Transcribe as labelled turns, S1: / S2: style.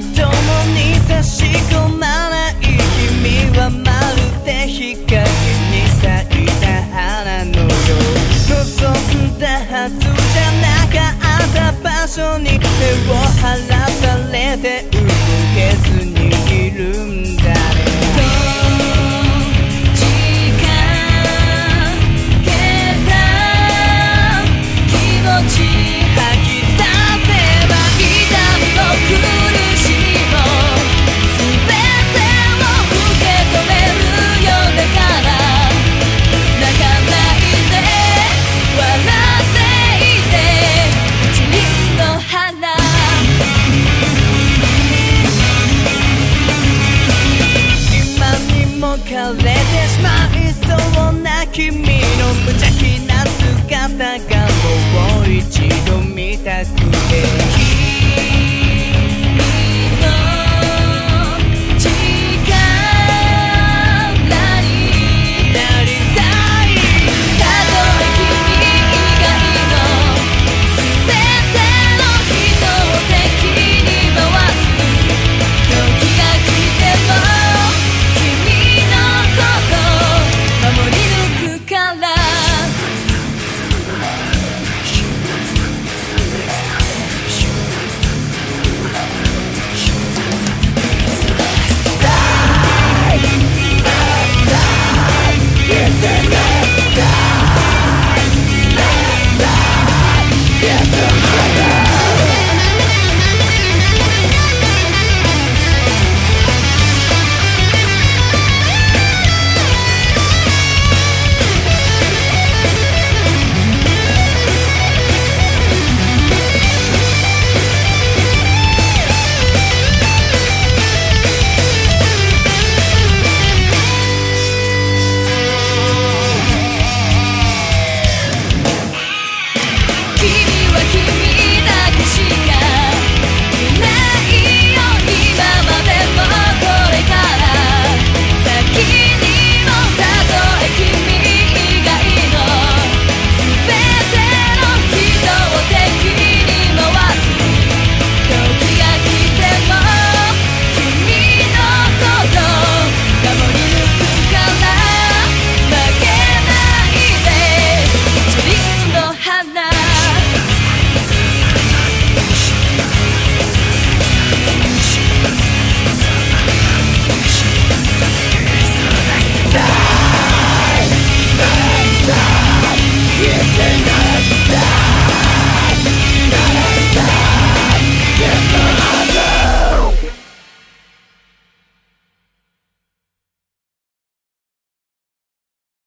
S1: 共に差し込まない君はまるで日陰に咲いた花のよう望んだはずじゃなかった場所に手を離されて動けずにいるんだ。かれてしまいそうな君の無邪気な姿がもう一度見たくて。